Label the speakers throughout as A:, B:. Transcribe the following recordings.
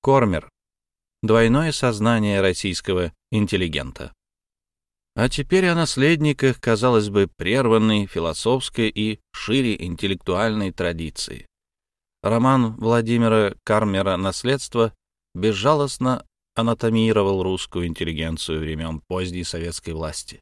A: Кормер. Двойное сознание российского интеллигента. А теперь о наследниках, казалось бы, прерванной философской и шире интеллектуальной традиции. Роман Владимира Кармера «Наследство» безжалостно анатомировал русскую интеллигенцию времен поздней советской власти.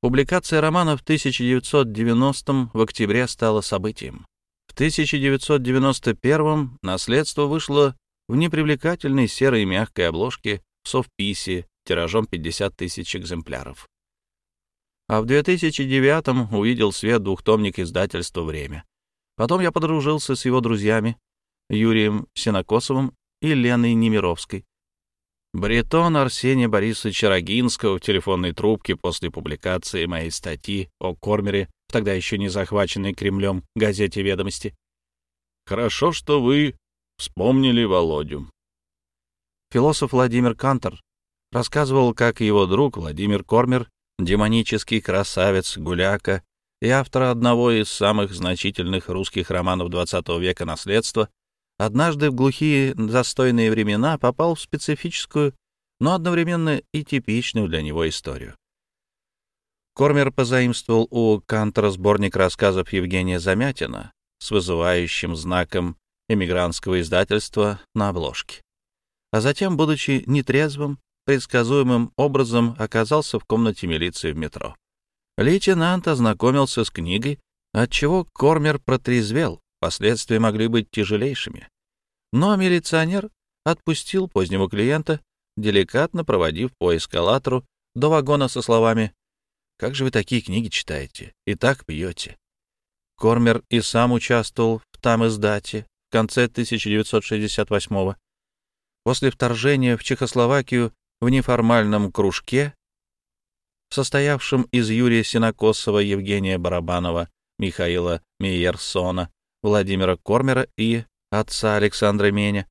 A: Публикация романа в 1990 в октябре стала событием. В 1991 «Наследство» вышло в непривлекательной серой мягкой обложке в совписи тиражом 50 тысяч экземпляров. А в 2009 увидел свет двухтомник издательства «Время». Потом я подружился с его друзьями Юрием Синокосовым и Леной Немировской. Баритон Арсения Борисовича Рогинского в телефонной трубке после публикации моей статьи о Кормере в тогда еще не захваченной Кремлем газете «Ведомости». «Хорошо, что вы вспомнили Володю». Философ Владимир Кантор рассказывал, как его друг Владимир Кормер, демонический красавец, гуляка, и автор одного из самых значительных русских романов XX века «Наследство», однажды в глухие застойные времена попал в специфическую, но одновременно и типичную для него историю. Кормер позаимствовал у Кантера сборник рассказов Евгения Замятина с вызывающим знаком эмигрантского издательства на обложке. А затем, будучи нетрезвым, предсказуемым образом оказался в комнате милиции в метро. Лейтенант ознакомился с книгой, отчего Кормер протрезвел, последствия могли быть тяжелейшими. Но милиционер отпустил позднего клиента, деликатно проводив по эскалатору до вагона со словами «Как же вы такие книги читаете и так пьете?» Кормер и сам участвовал в там издате в конце 1968 -го. После вторжения в Чехословакию в неформальном кружке состоявшем из Юрия Синокосова, Евгения Барабанова, Михаила Мейерсона, Владимира Кормера и отца Александра Меня,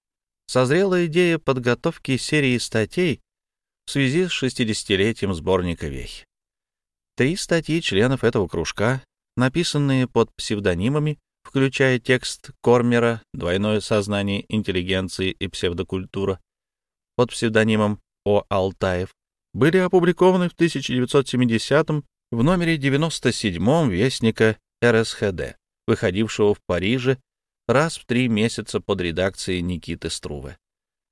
A: созрела идея подготовки серии статей в связи с 60-летием сборника «Вехи». Три статьи членов этого кружка, написанные под псевдонимами, включая текст Кормера «Двойное сознание интеллигенции и псевдокультура», под псевдонимом О. Алтаев, были опубликованы в 1970 в номере 97 Вестника РСХД, выходившего в Париже раз в три месяца под редакцией Никиты Струве.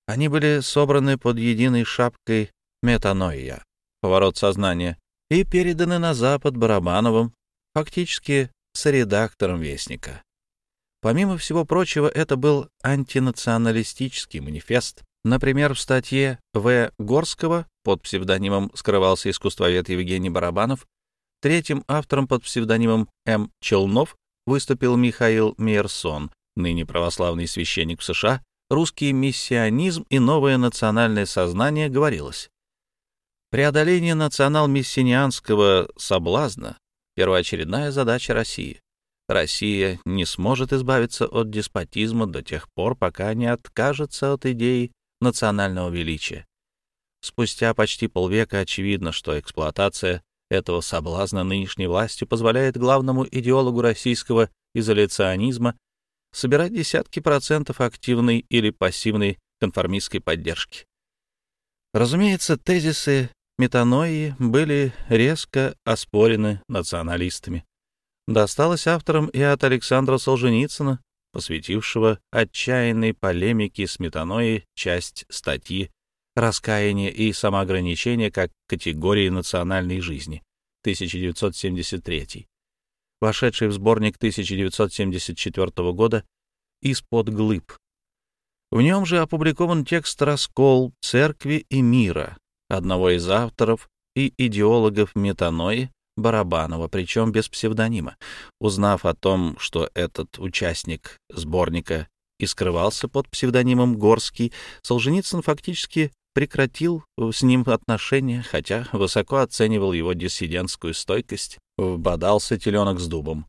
A: Они были собраны под единой шапкой «Метаноия» — поворот сознания, и переданы на Запад Барабановым, фактически с редактором Вестника. Помимо всего прочего, это был антинационалистический манифест, Например, в статье В. Горского под псевдонимом скрывался искусствовед Евгений Барабанов, третьим автором под псевдонимом М. Челнов выступил Михаил Мейерсон, ныне православный священник в США, русский миссионизм и новое национальное сознание говорилось. Преодоление национал-миссионианского соблазна — первоочередная задача России. Россия не сможет избавиться от деспотизма до тех пор, пока не откажется от идеи национального величия. Спустя почти полвека очевидно, что эксплуатация этого соблазна нынешней властью позволяет главному идеологу российского изоляционизма собирать десятки процентов активной или пассивной конформистской поддержки. Разумеется, тезисы метаноии были резко оспорены националистами. Досталось авторам и от Александра Солженицына, посвятившего отчаянной полемике с метаноей часть статьи «Раскаяние и самоограничение как категории национальной жизни» 1973, вошедший в сборник 1974 года «Из-под глыб». В нем же опубликован текст «Раскол церкви и мира» одного из авторов и идеологов метанои Барабанова, причем без псевдонима. Узнав о том, что этот участник сборника и скрывался под псевдонимом Горский, Солженицын фактически прекратил с ним отношения, хотя высоко оценивал его диссидентскую стойкость, вбодался теленок с дубом.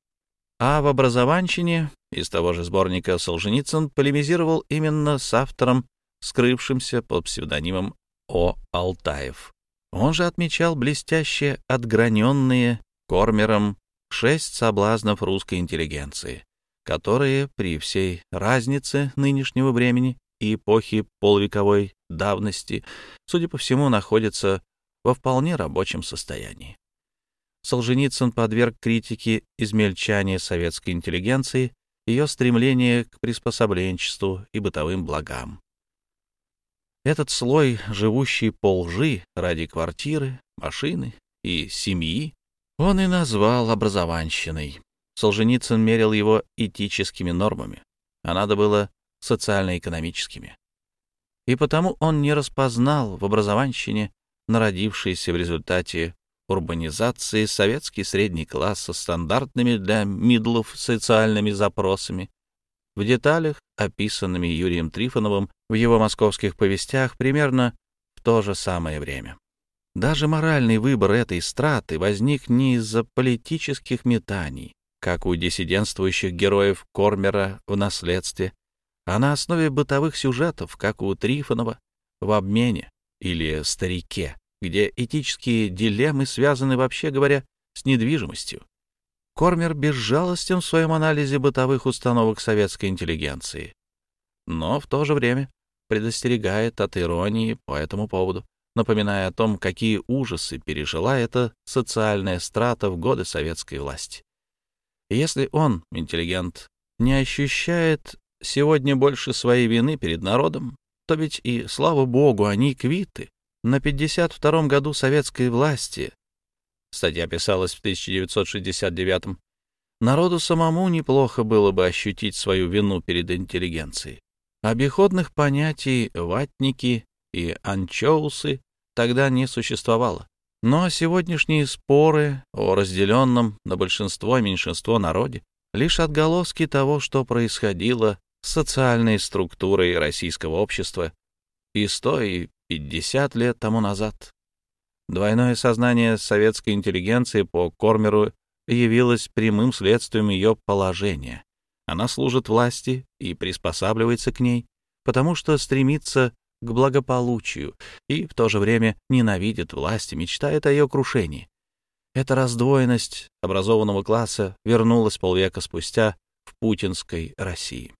A: А в образованщине из того же сборника Солженицын полемизировал именно с автором, скрывшимся под псевдонимом О. Алтаев. Он же отмечал блестяще отграненные Кормером шесть соблазнов русской интеллигенции, которые при всей разнице нынешнего времени и эпохи полвековой давности, судя по всему, находятся во вполне рабочем состоянии. Солженицын подверг критике измельчания советской интеллигенции, ее стремление к приспособленчеству и бытовым благам. Этот слой, живущий по лжи ради квартиры, машины и семьи, он и назвал образованщиной. Солженицын мерил его этическими нормами, а надо было социально-экономическими. И потому он не распознал в образованщине народившийся в результате урбанизации советский средний класс со стандартными для мидлов социальными запросами, в деталях, описанными Юрием Трифоновым в его московских повестях примерно в то же самое время. Даже моральный выбор этой страты возник не из-за политических метаний, как у диссидентствующих героев Кормера в «Наследстве», а на основе бытовых сюжетов, как у Трифонова в «Обмене» или «Старике», где этические дилеммы связаны, вообще говоря, с недвижимостью. Кормер безжалостен в своем анализе бытовых установок советской интеллигенции, но в то же время предостерегает от иронии по этому поводу, напоминая о том, какие ужасы пережила эта социальная страта в годы советской власти. Если он, интеллигент, не ощущает сегодня больше своей вины перед народом, то ведь и, слава богу, они квиты. На 52-м году советской власти, статья писалась в 1969 народу самому неплохо было бы ощутить свою вину перед интеллигенцией. Обиходных понятий «ватники» и «анчоусы» тогда не существовало. Но сегодняшние споры о разделенном на большинство и меньшинство народе лишь отголоски того, что происходило с социальной структурой российского общества и сто и пятьдесят лет тому назад. Двойное сознание советской интеллигенции по Кормеру явилось прямым следствием ее положения. Она служит власти и приспосабливается к ней, потому что стремится к благополучию и в то же время ненавидит власть и мечтает о ее крушении. Эта раздвоенность образованного класса вернулась полвека спустя в путинской России.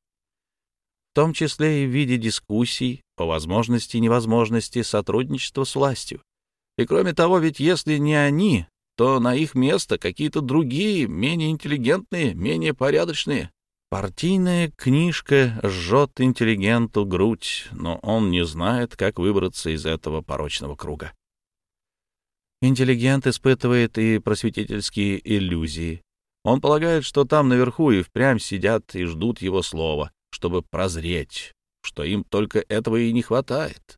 A: В том числе и в виде дискуссий по возможности и невозможности сотрудничества с властью. И кроме того, ведь если не они, то на их место какие-то другие, менее интеллигентные, менее порядочные, Партийная книжка жжет интеллигенту грудь, но он не знает, как выбраться из этого порочного круга. Интеллигент испытывает и просветительские иллюзии. Он полагает, что там наверху и впрямь сидят и ждут его слова, чтобы прозреть, что им только этого и не хватает.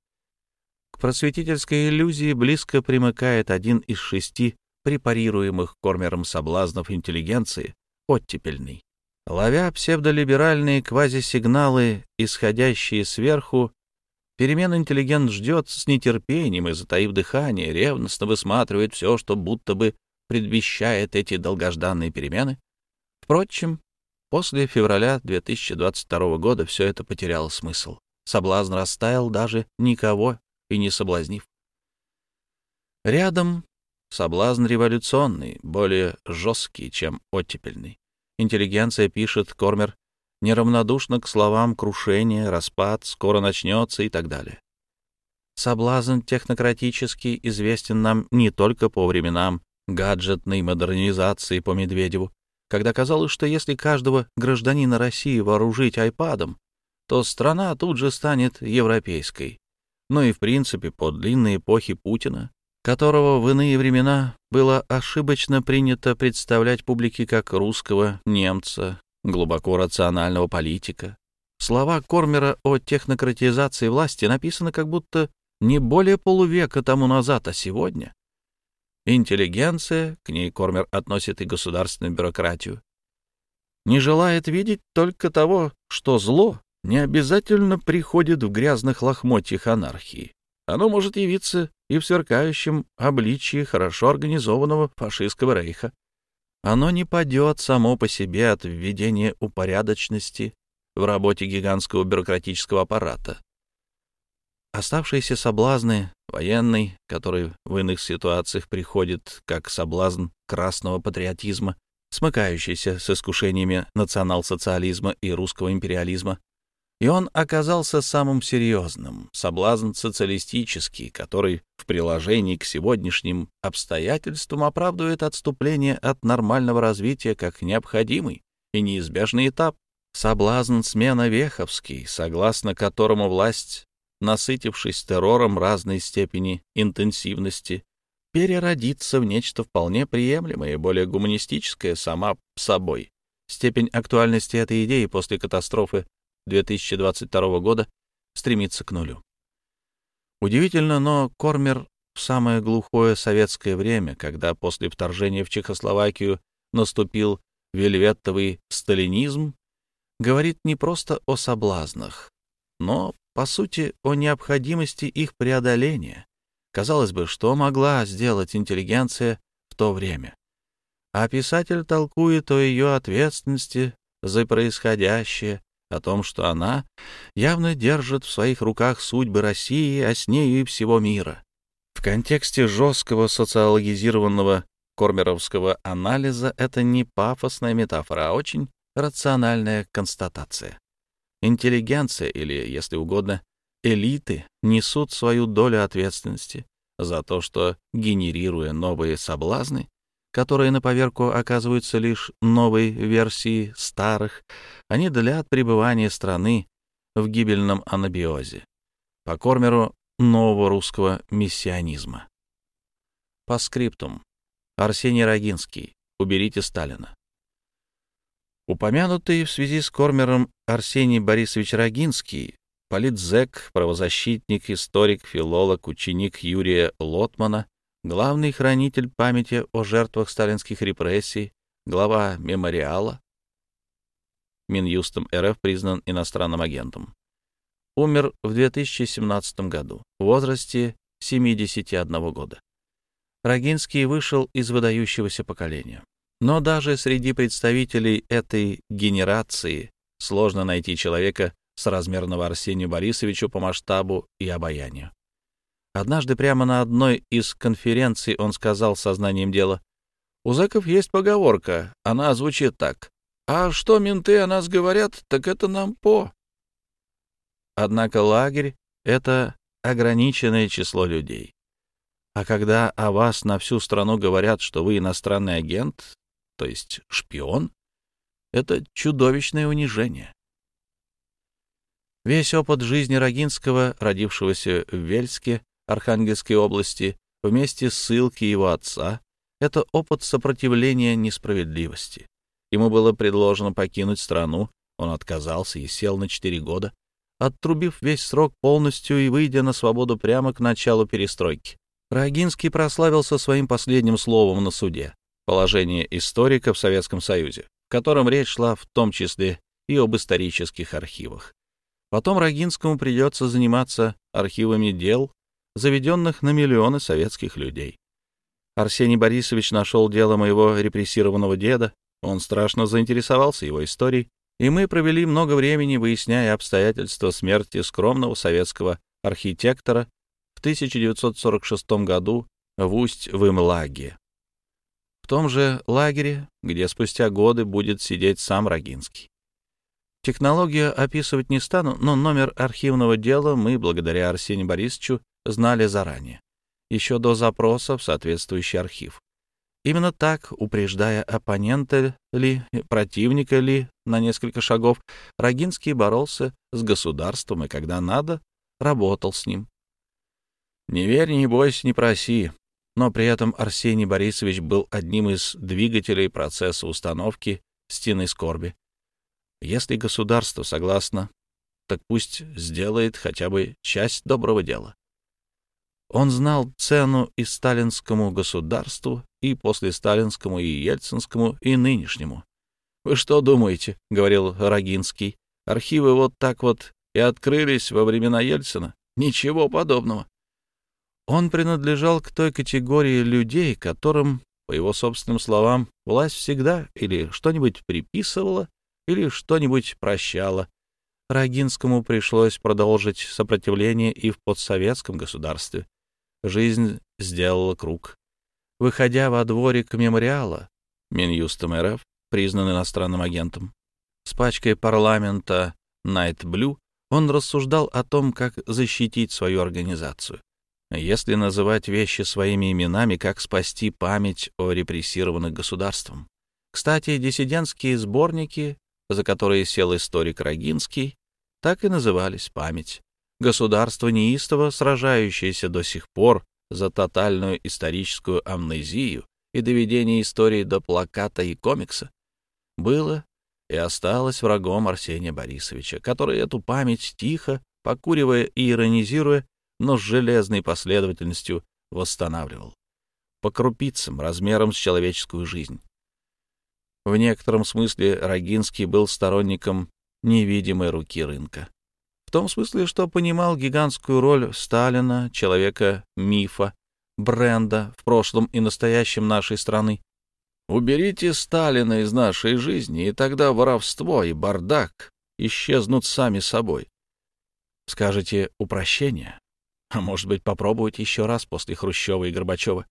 A: Просветительской иллюзии близко примыкает один из шести препарируемых кормером соблазнов интеллигенции — оттепельный. Ловя псевдолиберальные квазисигналы, исходящие сверху, перемен интеллигент ждет с нетерпением и, затаив дыхание, ревностно высматривает все, что будто бы предвещает эти долгожданные перемены. Впрочем, после февраля 2022 года все это потеряло смысл. Соблазн растаял, даже никого и не соблазнив. Рядом соблазн революционный, более жесткий, чем оттепельный. Интеллигенция, пишет Кормер, неравнодушна к словам крушение, распад, скоро начнется и так далее. Соблазн технократический известен нам не только по временам гаджетной модернизации по Медведеву, когда казалось, что если каждого гражданина России вооружить айпадом, то страна тут же станет европейской. Но и в принципе по длинной эпохе Путина которого в иные времена было ошибочно принято представлять публике как русского немца, глубоко рационального политика. Слова Кормера о технократизации власти написаны как будто не более полувека тому назад, а сегодня. Интеллигенция, к ней Кормер относит и государственную бюрократию, не желает видеть только того, что зло не обязательно приходит в грязных лохмотьях анархии. Оно может явиться и в сверкающем обличии хорошо организованного фашистского рейха. Оно не падет само по себе от введения упорядоченности в работе гигантского бюрократического аппарата. Оставшиеся соблазны, военный, который в иных ситуациях приходит как соблазн красного патриотизма, смыкающийся с искушениями национал-социализма и русского империализма, И он оказался самым серьезным, соблазн социалистический, который в приложении к сегодняшним обстоятельствам оправдывает отступление от нормального развития как необходимый и неизбежный этап. Соблазн смена веховский, согласно которому власть, насытившись террором разной степени интенсивности, переродится в нечто вполне приемлемое и более гуманистическое сама собой. Степень актуальности этой идеи после катастрофы 2022 года стремится к нулю. Удивительно, но Кормер в самое глухое советское время, когда после вторжения в Чехословакию наступил вельветовый сталинизм, говорит не просто о соблазнах, но, по сути, о необходимости их преодоления. Казалось бы, что могла сделать интеллигенция в то время? А писатель толкует о ее ответственности за происходящее, о том, что она явно держит в своих руках судьбы России, а с нею и всего мира. В контексте жесткого социологизированного кормеровского анализа это не пафосная метафора, а очень рациональная констатация. Интеллигенция, или, если угодно, элиты, несут свою долю ответственности за то, что, генерируя новые соблазны, которые на поверку оказываются лишь новой версией старых, они длят пребывание страны в гибельном анабиозе, по кормеру нового русского миссионизма. По скриптум. Арсений Рогинский. Уберите Сталина. Упомянутый в связи с Кормером Арсений Борисович Рогинский, политзек, правозащитник, историк, филолог, ученик Юрия Лотмана, главный хранитель памяти о жертвах сталинских репрессий, глава мемориала, Минюстом РФ признан иностранным агентом. Умер в 2017 году в возрасте 71 года. Рогинский вышел из выдающегося поколения. Но даже среди представителей этой генерации сложно найти человека с размерного Арсению Борисовичу по масштабу и обаянию. Однажды прямо на одной из конференций он сказал сознанием дела, «У зэков есть поговорка, она звучит так. А что менты о нас говорят, так это нам по». Однако лагерь — это ограниченное число людей. А когда о вас на всю страну говорят, что вы иностранный агент, то есть шпион, это чудовищное унижение. Весь опыт жизни Рогинского, родившегося в Вельске, Архангельской области, вместе с ссылки его отца, это опыт сопротивления несправедливости. Ему было предложено покинуть страну, он отказался и сел на четыре года, оттрубив весь срок полностью и выйдя на свободу прямо к началу перестройки. Рогинский прославился своим последним словом на суде «Положение историка в Советском Союзе», в котором речь шла в том числе и об исторических архивах. Потом Рогинскому придется заниматься архивами дел, заведенных на миллионы советских людей. Арсений Борисович нашел дело моего репрессированного деда, он страшно заинтересовался его историей, и мы провели много времени, выясняя обстоятельства смерти скромного советского архитектора в 1946 году в Усть-Вымлаге. В том же лагере, где спустя годы будет сидеть сам Рогинский. Технологию описывать не стану, но номер архивного дела мы, благодаря Арсению Борисовичу, знали заранее, еще до запроса в соответствующий архив. Именно так, упреждая оппонента ли, противника ли на несколько шагов, Рогинский боролся с государством и, когда надо, работал с ним. Не верь, не бойся, не проси. Но при этом Арсений Борисович был одним из двигателей процесса установки стены скорби. Если государство согласно, так пусть сделает хотя бы часть доброго дела. Он знал цену и сталинскому государству, и после сталинскому, и ельцинскому, и нынешнему. «Вы что думаете?» — говорил Рогинский. «Архивы вот так вот и открылись во времена Ельцина? Ничего подобного. Он принадлежал к той категории людей, которым, по его собственным словам, власть всегда или что-нибудь приписывала, или что-нибудь прощала. Рогинскому пришлось продолжить сопротивление и в подсоветском государстве. Жизнь сделала круг. Выходя во дворик мемориала, Минюстом РФ признан иностранным агентом, с пачкой парламента Night Blue он рассуждал о том, как защитить свою организацию. Если называть вещи своими именами, как спасти память о репрессированных государством. Кстати, диссидентские сборники, за которые сел историк Рогинский, так и назывались «Память». Государство неистово, сражающееся до сих пор за тотальную историческую амнезию и доведение истории до плаката и комикса, было и осталось врагом Арсения Борисовича, который эту память тихо, покуривая и иронизируя, но с железной последовательностью восстанавливал. По крупицам, размером с человеческую жизнь. В некотором смысле Рогинский был сторонником невидимой руки рынка. В том смысле, что понимал гигантскую роль Сталина, человека-мифа, бренда в прошлом и настоящем нашей страны. Уберите Сталина из нашей жизни, и тогда воровство и бардак исчезнут сами собой. Скажете упрощение? А может быть, попробовать еще раз после Хрущева и Горбачева?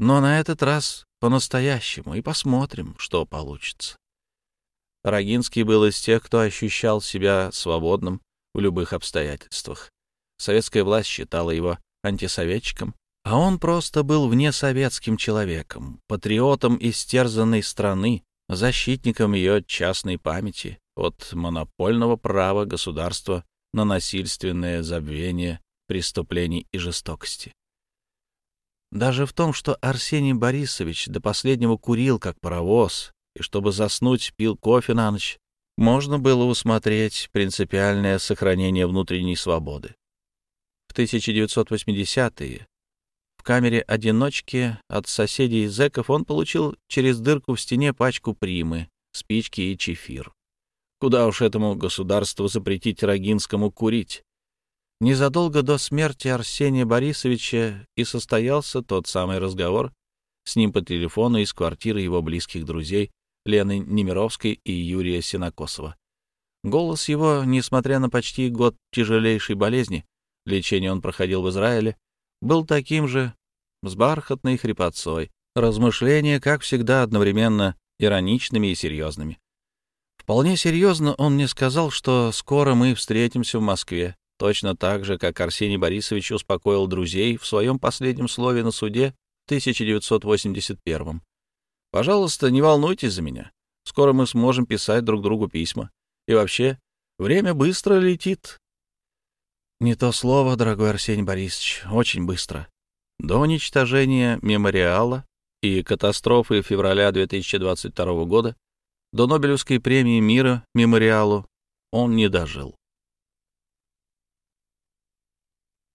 A: Но на этот раз по-настоящему, и посмотрим, что получится. Рогинский был из тех, кто ощущал себя свободным в любых обстоятельствах. Советская власть считала его антисоветчиком, а он просто был внесоветским человеком, патриотом истерзанной страны, защитником ее частной памяти от монопольного права государства на насильственное забвение преступлений и жестокости. Даже в том, что Арсений Борисович до последнего курил, как паровоз, и чтобы заснуть, пил кофе на ночь, можно было усмотреть принципиальное сохранение внутренней свободы. В 1980-е в камере одиночки от соседей зэков он получил через дырку в стене пачку примы, спички и чефир. Куда уж этому государству запретить Рогинскому курить? Незадолго до смерти Арсения Борисовича и состоялся тот самый разговор с ним по телефону из квартиры его близких друзей Лены Немировской и Юрия Синокосова. Голос его, несмотря на почти год тяжелейшей болезни, лечение он проходил в Израиле, был таким же, с бархатной хрипотцой, размышления, как всегда, одновременно ироничными и серьезными. Вполне серьезно он мне сказал, что скоро мы встретимся в Москве, точно так же, как Арсений Борисович успокоил друзей в своем последнем слове на суде в 1981 Пожалуйста, не волнуйтесь за меня. Скоро мы сможем писать друг другу письма. И вообще, время быстро летит. Не то слово, дорогой Арсений Борисович, очень быстро. До уничтожения мемориала и катастрофы февраля 2022 года, до Нобелевской премии мира мемориалу, он не дожил.